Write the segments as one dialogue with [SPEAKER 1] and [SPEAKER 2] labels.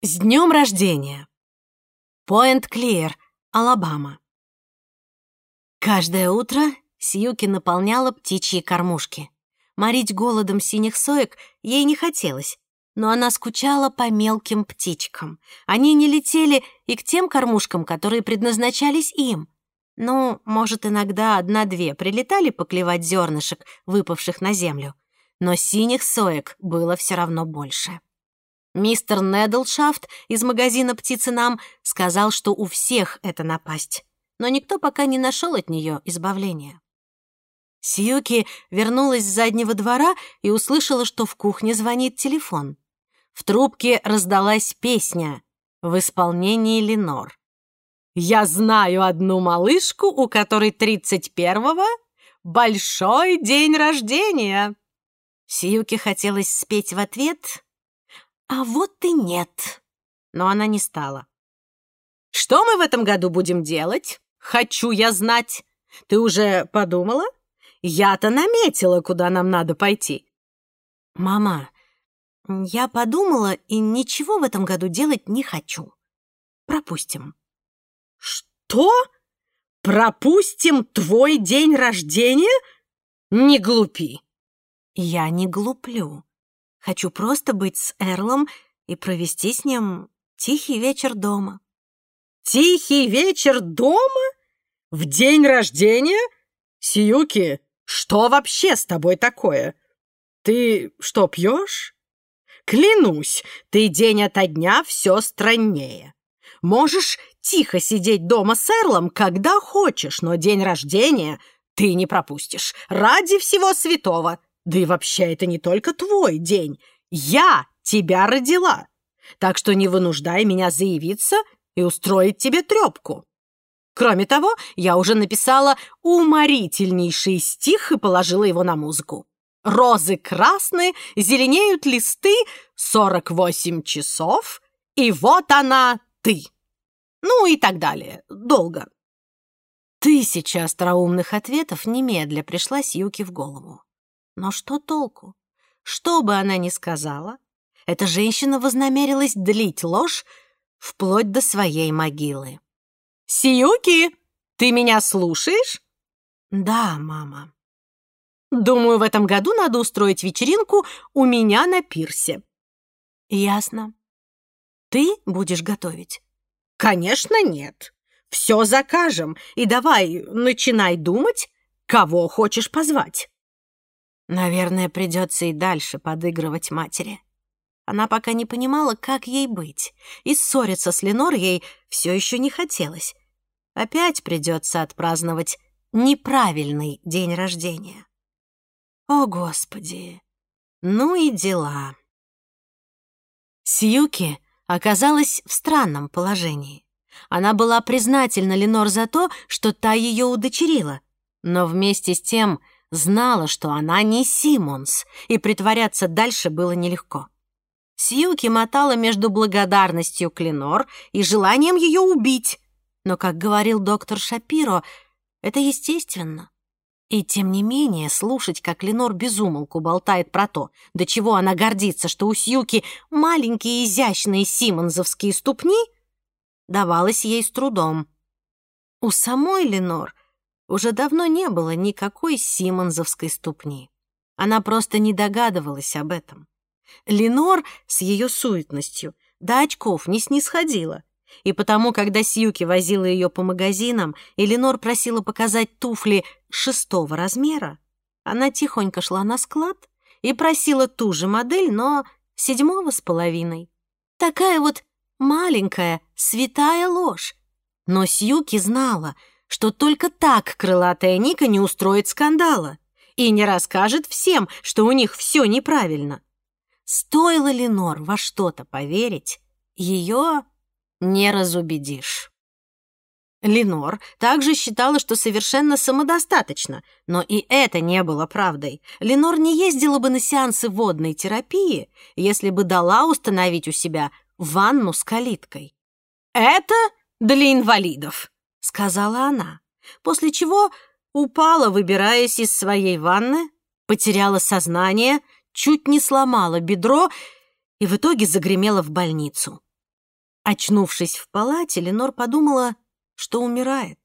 [SPEAKER 1] С днем рождения! Пойнт-Клиер, Алабама. Каждое утро Сьюки наполняла птичьи кормушки. Морить голодом синих соек ей не хотелось, но она скучала по мелким птичкам. Они не летели и к тем кормушкам, которые предназначались им. Ну, может, иногда одна-две прилетали поклевать зернышек, выпавших на землю. Но синих соек было все равно больше. Мистер Недлшафт из магазина «Птицы нам» сказал, что у всех это напасть, но никто пока не нашел от нее избавления. Сьюки вернулась с заднего двора и услышала, что в кухне звонит телефон. В трубке раздалась песня в исполнении Ленор. «Я знаю одну малышку, у которой 31-го большой день рождения!» Сьюки хотелось спеть в ответ, а вот и нет. Но она не стала. «Что мы в этом году будем делать? Хочу я знать. Ты уже подумала? Я-то наметила, куда нам надо пойти». «Мама, я подумала и ничего в этом году делать не хочу. Пропустим». «Что? Пропустим твой день рождения? Не глупи». «Я не глуплю. Хочу просто быть с Эрлом и провести с ним тихий вечер дома». «Тихий вечер дома? В день рождения? Сиюки, что вообще с тобой такое? Ты что, пьешь?» Клянусь, ты день ото дня все страннее. Можешь тихо сидеть дома с Эрлом, когда хочешь, но день рождения ты не пропустишь. Ради всего святого. Да и вообще это не только твой день. Я тебя родила. Так что не вынуждай меня заявиться и устроить тебе трепку. Кроме того, я уже написала уморительнейший стих и положила его на музыку. Розы красные, зеленеют листы, сорок восемь часов, и вот она, ты. Ну и так далее. Долго. Тысяча остроумных ответов немедля пришла Сьюки в голову. Но что толку? Что бы она ни сказала, эта женщина вознамерилась длить ложь вплоть до своей могилы. «Сиюки, ты меня слушаешь?» «Да, мама». Думаю, в этом году надо устроить вечеринку у меня на пирсе». «Ясно. Ты будешь готовить?» «Конечно, нет. Все закажем. И давай, начинай думать, кого хочешь позвать». Наверное, придется и дальше подыгрывать матери. Она пока не понимала, как ей быть, и ссориться с Ленор ей все еще не хотелось. Опять придется отпраздновать неправильный день рождения. О, Господи! Ну и дела. Сьюки оказалась в странном положении. Она была признательна Ленор за то, что та ее удочерила, но вместе с тем знала, что она не Симмонс, и притворяться дальше было нелегко. Сьюки мотала между благодарностью к Ленор и желанием ее убить, но, как говорил доктор Шапиро, это естественно. И тем не менее слушать, как Ленор безумолку болтает про то, до чего она гордится, что у Сьюки маленькие изящные симонзовские ступни, давалось ей с трудом. У самой Ленор уже давно не было никакой симонзовской ступни. Она просто не догадывалась об этом. Ленор с ее суетностью до очков не снисходила. И потому, когда Сьюки возила ее по магазинам, и Ленор просила показать туфли шестого размера, она тихонько шла на склад и просила ту же модель, но седьмого с половиной. Такая вот маленькая, святая ложь. Но Сьюки знала, что только так крылатая Ника не устроит скандала и не расскажет всем, что у них все неправильно. Стоило Ленор во что-то поверить, ее не разубедишь. Ленор также считала, что совершенно самодостаточно, но и это не было правдой. Ленор не ездила бы на сеансы водной терапии, если бы дала установить у себя ванну с калиткой. «Это для инвалидов», — сказала она, после чего упала, выбираясь из своей ванны, потеряла сознание, чуть не сломала бедро и в итоге загремела в больницу. Очнувшись в палате, Ленор подумала, что умирает.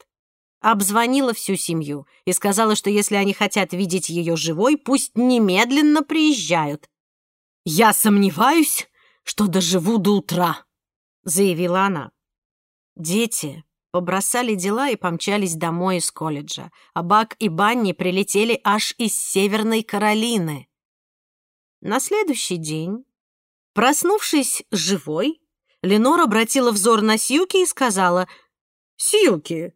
[SPEAKER 1] Обзвонила всю семью и сказала, что если они хотят видеть ее живой, пусть немедленно приезжают. «Я сомневаюсь, что доживу до утра», — заявила она. Дети побросали дела и помчались домой из колледжа, а Бак и Банни прилетели аж из Северной Каролины. На следующий день, проснувшись живой, Ленор обратила взор на Сьюки и сказала, «Сьюки,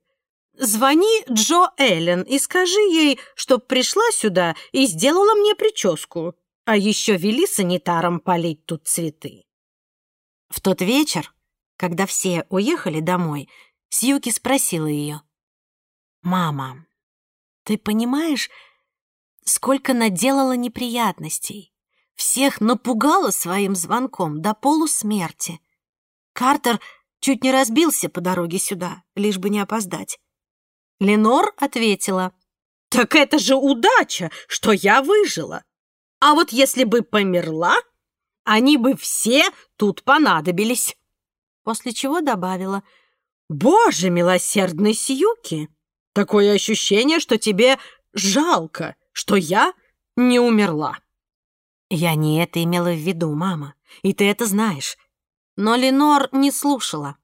[SPEAKER 1] звони Джо Эллен и скажи ей, чтоб пришла сюда и сделала мне прическу, а еще вели санитарам полить тут цветы». В тот вечер, когда все уехали домой, Сьюки спросила ее, «Мама, ты понимаешь, сколько наделала неприятностей?» Всех напугала своим звонком до полусмерти. Картер чуть не разбился по дороге сюда, лишь бы не опоздать. Ленор ответила, «Так это же удача, что я выжила. А вот если бы померла, они бы все тут понадобились». После чего добавила, «Боже милосердный Сьюки, такое ощущение, что тебе жалко, что я не умерла». «Я не это имела в виду, мама, и ты это знаешь. Но Ленор не слушала.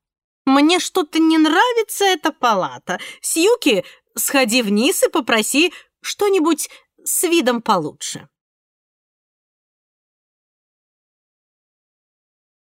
[SPEAKER 1] «Мне что-то не нравится эта палата. Сьюки, сходи вниз и попроси что-нибудь с видом получше».